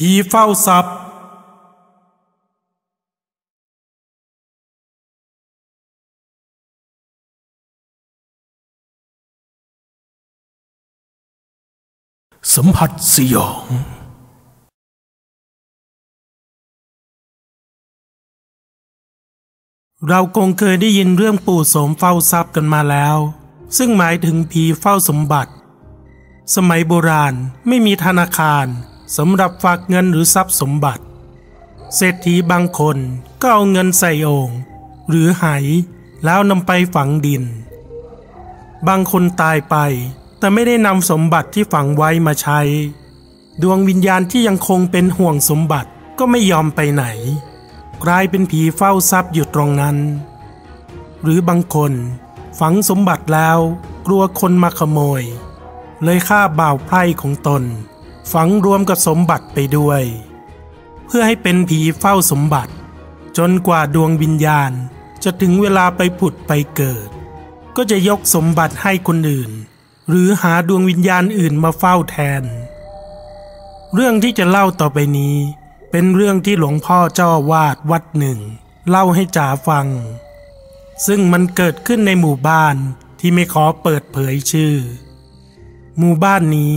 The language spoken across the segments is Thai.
ผีเฝ้าทรัพย์ สัมผัสสยองเราคงเคยได้ยินเรื่องปู่โสมเฝ้าทรัพย์กันมาแล้ว ซึ่งหมายถึงผีเฝ้าสมบัติ สมัยโบราณไม่มีธนาคาร สำหรับฝากเงินหรือทรัพย์สมบัติ เศรษฐีบางคนก็เอาเงินใส่โอ่งหรือไหแล้วนำไปฝังดิน บางคนตายไปแต่ไม่ได้นำสมบัติที่ฝังไว้มาใช้ ดวงวิญญาณที่ยังคงเป็นห่วงสมบัติก็ไม่ยอมไปไหน กลายเป็นผีเฝ้าทรัพย์อยู่ตรงนั้น หรือบางคนฝังสมบัติแล้วกลัวคนมาขโมย เลยฆ่าบ่าวไพร่ของตน ฝังรวมกับสมบัติไปด้วย เพื่อให้เป็นผีเฝ้าสมบัติ จนกว่าดวงวิญญาณจะถึงเวลาไปผุดไปเกิด ก็จะยกสมบัติให้คนอื่น หรือหาดวงวิญญาณอื่นมาเฝ้าแทน เรื่องที่จะเล่าต่อไปนี้ เป็นเรื่องที่หลวงพ่อเจ้าอาวาดวัดหนึ่ง เล่าให้จ๋าฟัง ซึ่งมันเกิดขึ้นในหมู่บ้านที่ไม่ขอเปิดเผยชื่อ หมู่บ้านนี้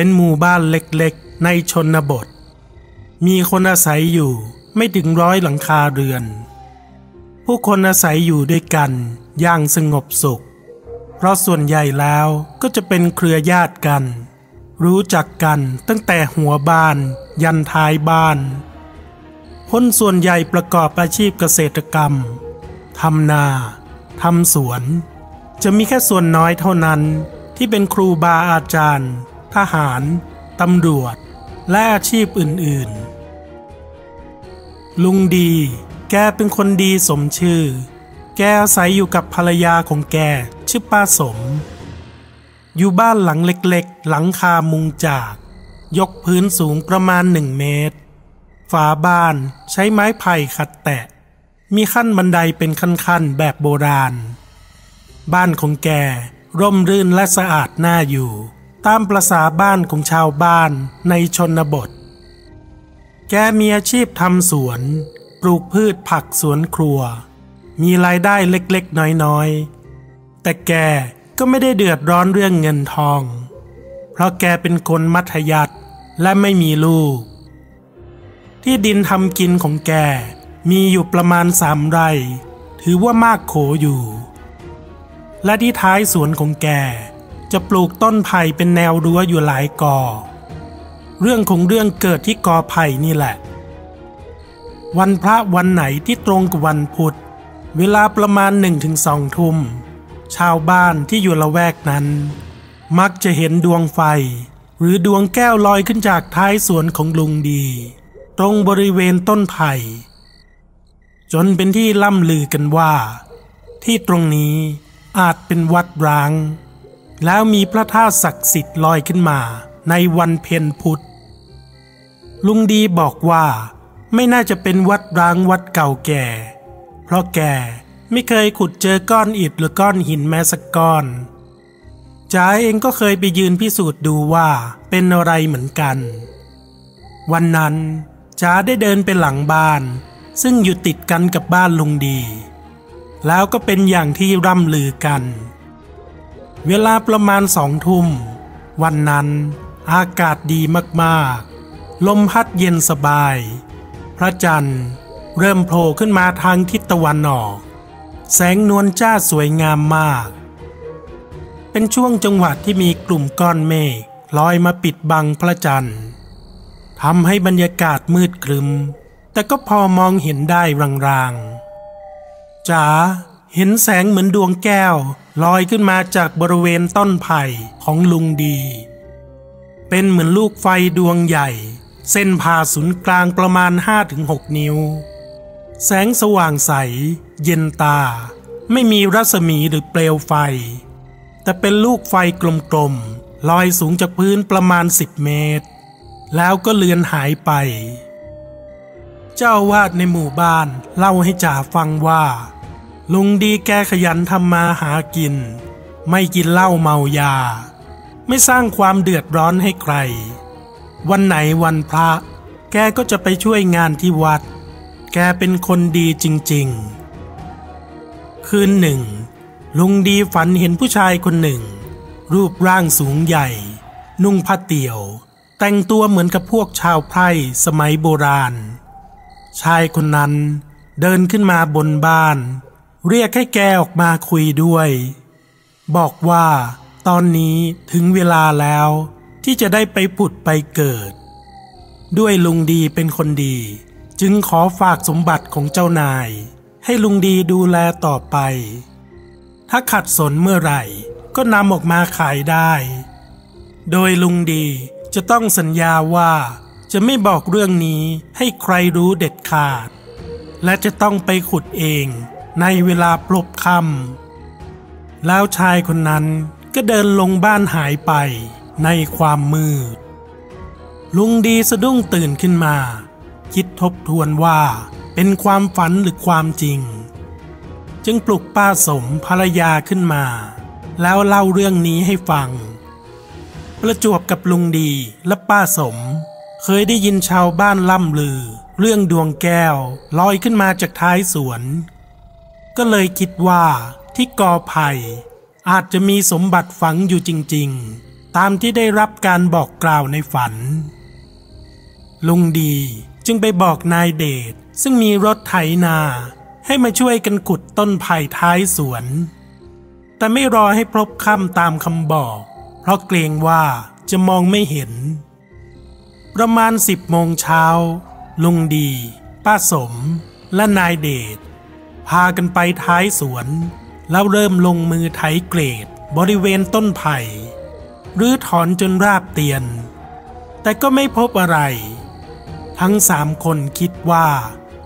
เป็นหมู่บ้านเล็กๆ ในชนบท มีคนอาศัยอยู่ไม่ถึงร้อยหลังคาเรือน ผู้คนอาศัยอยู่ด้วยกันอย่างสงบสุข เพราะส่วนใหญ่แล้วก็จะเป็นเครือญาติกัน รู้จักกันตั้งแต่หัวบ้าน ยันท้ายบ้าน คนส่วนใหญ่ประกอบอาชีพเกษตรกรรมทำนาทำสวน จะมีแค่ส่วนน้อยเท่านั้นที่เป็นครูบาอาจารย์ ทหาร ตำรวจ และอาชีพอื่นๆ ลุงดี แกเป็นคนดีสมชื่อ แกอาศัยอยู่กับภรรยาของแก ชื่อป้าสม อยู่บ้านหลังเล็กๆ หลังคามุงจาก ยกพื้นสูงประมาณหนึ่งเมตร ฝาบ้านใช้ไม้ไผ่ขัดแตะ มีขั้นบันไดเป็นขั้นๆ แบบโบราณ บ้านของแกร่มรื่นและสะอาดน่าอยู่ ตามประษาบ้านของชาวบ้านในชนบท แกมีอาชีพทำสวน ปลูกพืชผักสวนครัว มีรายได้เล็กๆ น้อยๆ แต่แกก็ไม่ได้เดือดร้อนเรื่องเงินทอง เพราะแกเป็นคนมัธยัติและไม่มีลูก ที่ดินทำกินของแกมีอยู่ประมาณสามไร่ ถือว่ามากโขอยู่ และที่ท้ายสวนของแก จะปลูกต้นไผ่เป็นแนวรั้วอยู่หลายกอ เรื่องของเรื่องเกิดที่กอไผ่นี่แหละ วันพระวันไหนที่ตรงกับวันพุธ เวลาประมาณหนึ่งถึงสองทุ่ม ชาวบ้านที่อยู่ละแวกนั้น มักจะเห็นดวงไฟ หรือดวงแก้วลอยขึ้นจากท้ายสวนของลุงดี ตรงบริเวณต้นไผ่ จนเป็นที่ล่ำลือกันว่า ที่ตรงนี้อาจเป็นวัดร้าง แล้วมีพระธาตุศักดิ์สิทธิ์ลอยขึ้นมา ในวันเพ็ญพุธ ลุงดีบอกว่า ไม่น่าจะเป็นวัดร้างวัดเก่าแก่ เพราะแกไม่เคยขุดเจอก้อนอิฐหรือก้อนหินแม้สักก้อนจ๋าเองก็เคยไปยืนพิสูจน์ดูว่าเป็นอะไรเหมือนกัน วันนั้นจ๋าได้เดินไปหลังบ้าน ซึ่งอยู่ติดกันกับบ้านลุงดี แล้วก็เป็นอย่างที่ร่ำลือกัน เวลาประมาณสองทุ่ม วันนั้นอากาศดีมากๆ ลมพัดเย็นสบาย พระจันทร์เริ่มโผล่ขึ้นมาทางทิศตะวันออก แสงนวลจ้าสวยงามมาก เป็นช่วงจังหวะที่มีกลุ่มก้อนเมฆลอยมาปิดบังพระจันทร์ทำให้บรรยากาศมืดครึม แต่ก็พอมองเห็นได้รางๆจ๋าเห็นแสงเหมือนดวงแก้ว ลอยขึ้นมาจากบริเวณต้นไผ่ของลุงดี เป็นเหมือนลูกไฟดวงใหญ่ เส้นผ่าศูนย์กลางประมาณ 5-6 นิ้ว แสงสว่างใส เย็นตา ไม่มีรัศมีหรือเปลวไฟ แต่เป็นลูกไฟกลมๆลอยสูงจากพื้นประมาณ 10 เมตร แล้วก็เลือนหายไป เจ้าวาดในหมู่บ้านเล่าให้จ่าฟังว่า ลุงดีแกขยันทำมาหากิน ไม่กินเหล้าเมายา ไม่สร้างความเดือดร้อนให้ใคร วันไหนวันพระ แกก็จะไปช่วยงานที่วัด แกเป็นคนดีจริงๆ คืนหนึ่ง ลุงดีฝันเห็นผู้ชายคนหนึ่ง รูปร่างสูงใหญ่ นุ่งผ้าเตี่ยว แต่งตัวเหมือนกับพวกชาวไพร่สมัยโบราณ ชายคนนั้นเดินขึ้นมาบนบ้าน เรียกให้แกออกมาคุยด้วย บอกว่าตอนนี้ถึงเวลาแล้วที่จะได้ไปผุดไปเกิด ด้วยลุงดีเป็นคนดี จึงขอฝากสมบัติของเจ้านาย ให้ลุงดีดูแลต่อไป ถ้าขัดสนเมื่อไหร่ก็นำออกมาขายได้ โดยลุงดีจะต้องสัญญาว่าจะไม่บอกเรื่องนี้ให้ใครรู้เด็ดขาด และจะต้องไปขุดเอง ในเวลาปลบค่ำแล้วชายคนนั้นก็เดินลงบ้านหายไปในความมืด ลุงดีสะดุ้งตื่นขึ้นมา คิดทบทวนว่าเป็นความฝันหรือความจริง จึงปลุกป้าสมภรรยาขึ้นมา แล้วเล่าเรื่องนี้ให้ฟัง ประจวบกับลุงดีและป้าสม เคยได้ยินชาวบ้านล่ำลือ เรื่องดวงแก้วลอยขึ้นมาจากท้ายสวน ก็เลยคิดว่าที่กอไผ่อาจจะมีสมบัติฝังอยู่จริง ๆ ตามที่ได้รับการบอกกล่าวในฝัน ลุงดีจึงไปบอกนายเดชซึ่งมีรถไถนาให้มาช่วยกันขุดต้นไผ่ท้ายสวน แต่ไม่รอให้พบค่ำตามคำบอก เพราะเกรงว่าจะมองไม่เห็น ประมาณสิบโมงเช้าลุงดี ป้าสม และนายเดช พากันไปท้ายสวน แล้วเริ่มลงมือไถเกรด บริเวณต้นไผ่หรือถอนจนราบเตียน แต่ก็ไม่พบอะไร ทั้งสามคนคิดว่า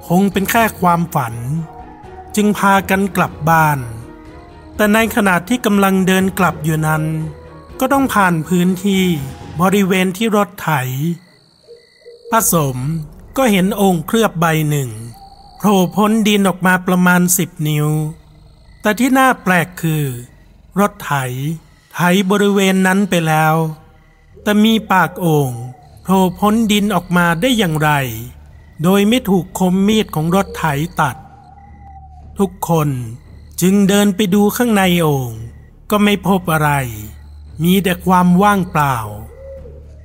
คงเป็นแค่ความฝัน จึงพากันกลับบ้าน แต่ในขณะที่กำลังเดินกลับอยู่นั้น ก็ต้องผ่านพื้นที่บริเวณที่รถไถป้าสมก็เห็นองค์เคลือบใบหนึ่ง ผล่พ้นดินออกมาประมาณสิบนิ้ว แต่ที่น่าแปลกคือ รถไถ ไถบริเวณนั้นไปแล้ว แต่มีปากโอ่งโผล่พ้นดินออกมาได้อย่างไร โดยไม่ถูกคมมีดของรถไถตัด ทุกคนจึงเดินไปดูข้างในโอ่งก็ไม่พบอะไร มีแต่ความว่างเปล่า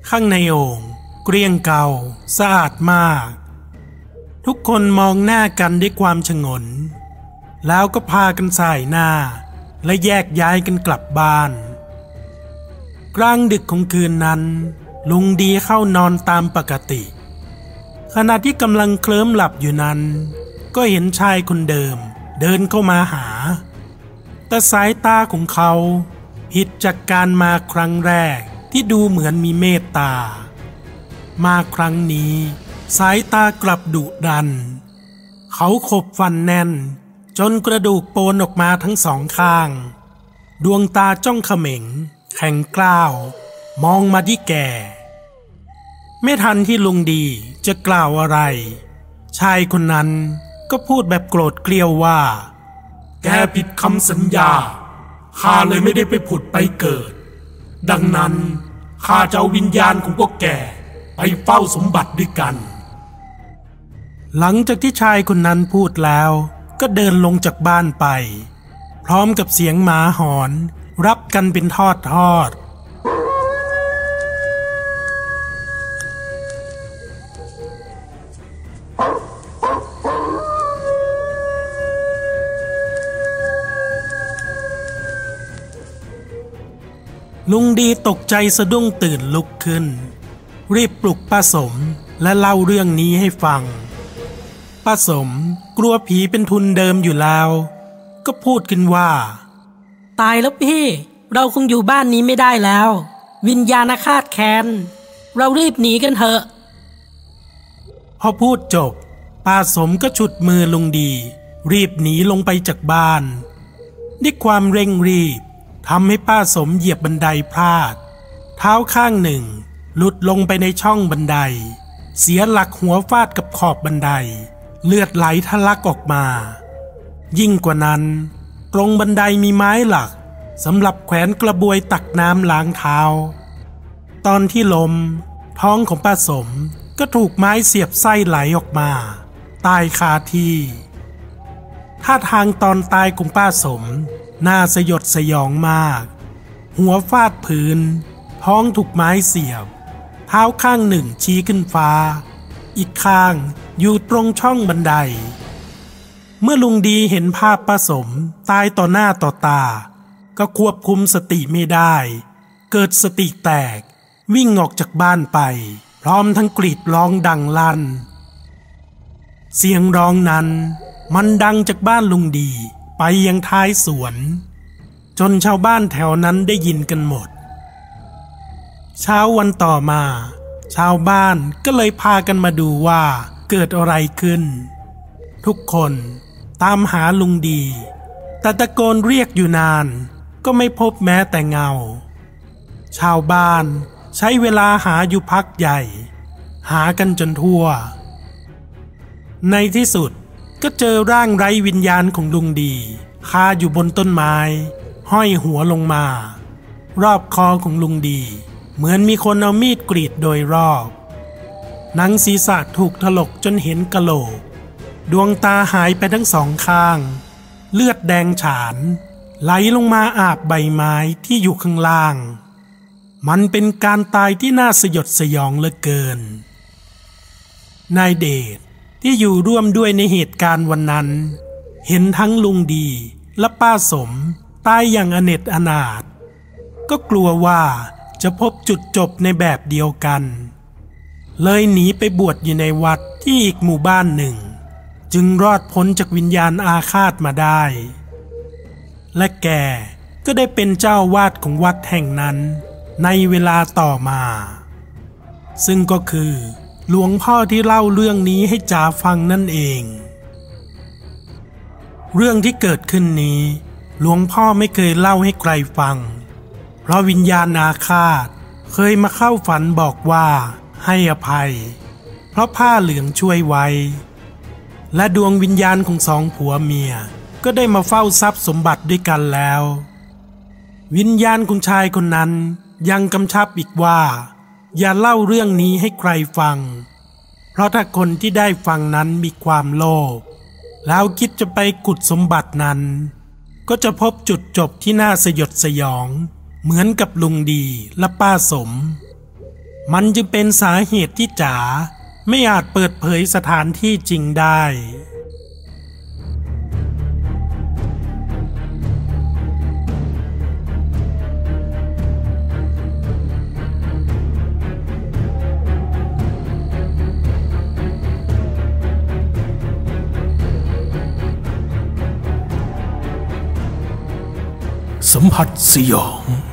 ข้างในโอ่งเกลี้ยงเก่าสะอาดมาก ทุกคนมองหน้ากันด้วยความชงน แล้วก็พากันสายหน้า และแยกย้ายกันกลับบ้าน กลางดึกของคืนนั้น ลุงดีเข้านอนตามปกติ ขณะที่กำลังเคลิ้มหลับอยู่นั้น ก็เห็นชายคนเดิม เดินเข้ามาหา แต่สายตาของเขาผิดจากการมาครั้งแรกที่ดูเหมือนมีเมตตา มาครั้งนี้ สายตากลับดุดัน เขาขบฟันแน่น จนกระดูกโปนออกมาทั้งสองข้าง ดวงตาจ้องเขม็ง แข็งกล้าว มองมาที่แก่ ไม่ทันที่ลุงดีจะกล่าวอะไร ชายคนนั้นก็พูดแบบโกรธเกลียวว่า แกผิดคำสัญญาข้าเลยไม่ได้ไปผุดไปเกิด ดังนั้นข้าจะเอาวิญญาณของพวกแกไปเฝ้าสมบัติด้วยกัน หลังจากที่ชายคนนั้นพูดแล้วก็เดินลงจากบ้านไป พร้อมกับเสียงหมาหอน รับกันเป็นทอดทอด ลุงดีตกใจสะดุ้งตื่นลุกขึ้น รีบปลุกป้าสมและเล่าเรื่องนี้ให้ฟัง ป้าสมกลัวผีเป็นทุนเดิมอยู่แล้ว ก็พูดขึ้นว่า ตายแล้วพี่ เราคงอยู่บ้านนี้ไม่ได้แล้ว วิญญาณอาฆาตแค้นเรารีบหนีกันเถอะ พอพูดจบป้าสมก็ฉุดมือลุงดี รีบหนีลงไปจากบ้าน ด้วยความเร่งรีบทำให้ป้าสมเหยียบบันไดพลาด เท้าข้างหนึ่ง หลุดลงไปในช่องบันได เสียหลักหัวฟาดกับขอบบันได เลือดไหลทะลักออกมา ยิ่งกว่านั้น ตรงบันไดมีไม้หลักสำหรับแขวนกระบวยตักน้ำล้างเท้า ตอนที่ลม ท้องของป้าสมก็ถูกไม้เสียบไส้ไหลออกมา ตายคาที่ท่าทางตอนตายของป้าสม น่าสยดสยองมาก หัวฟาดพื้น ท้องถูกไม้เสียบ เท้าข้างหนึ่งชี้ขึ้นฟ้า อีกข้าง อยู่ตรงช่องบันได เมื่อลุงดีเห็นภาพป้าสมตายต่อหน้าต่อตา ก็ควบคุมสติไม่ได้ เกิดสติแตก วิ่งออกจากบ้านไป พร้อมทั้งกรีดร้องดังลั่น เสียงร้องนั้นมันดังจากบ้านลุงดีไปยังท้ายสวน จนชาวบ้านแถวนั้นได้ยินกันหมด เช้าวันต่อมา ชาวบ้านก็เลยพากันมาดูว่า เกิดอะไรขึ้น ทุกคนตามหาลุงดี แต่ตะโกนเรียกอยู่นาน ก็ไม่พบแม้แต่เงา ชาวบ้านใช้เวลาหาอยู่พักใหญ่ หากันจนทั่ว ในที่สุดก็เจอร่างไร้วิญญาณของลุงดีคาอยู่บนต้นไม้ ห้อยหัวลงมา รอบคอของลุงดี เหมือนมีคนเอามีดกรีดโดยรอบ หนังศีรษะถูกถลกจนเห็นกะโหลก ดวงตาหายไปทั้งสองข้าง เลือดแดงฉาน ไหลลงมาอาบใบไม้ที่อยู่ข้างล่าง มันเป็นการตายที่น่าสยดสยองเหลือเกิน นายเดชที่อยู่ร่วมด้วยในเหตุการณ์วันนั้น เห็นทั้งลุงดีและป้าสมตายอย่างอเนจอนาถก็กลัวว่าจะพบจุดจบในแบบเดียวกัน เลยหนีไปบวชอยู่ในวัดที่อีกหมู่บ้านหนึ่ง จึงรอดพ้นจากวิญญาณอาฆาตมาได้ และแกก็ได้เป็นเจ้าวาดของวัดแห่งนั้น ในเวลาต่อมา ซึ่งก็คือ หลวงพ่อที่เล่าเรื่องนี้ให้จ๋าฟังนั่นเอง เรื่องที่เกิดขึ้นนี้ หลวงพ่อไม่เคยเล่าให้ใครฟัง เพราะวิญญาณอาฆาตเคยมาเข้าฝันบอกว่า ให้อภัย เพราะผ้าเหลืองช่วยไว้ และดวงวิญญาณของสองผัวเมียก็ได้มาเฝ้าทรัพย์สมบัติด้วยกันแล้ว วิญญาณของชายคนนั้นยังกำชับอีกว่า อย่าเล่าเรื่องนี้ให้ใครฟัง เพราะถ้าคนที่ได้ฟังนั้นมีความโลภแล้วคิดจะไปกุดสมบัตินั้น ก็จะพบจุดจบที่น่าสยดสยอง เหมือนกับลุงดีและป้าสม มันจึงเป็นสาเหตุที่จ๋าไม่อาจเปิดเผยสถานที่จริงได้ สัมผัสสยอง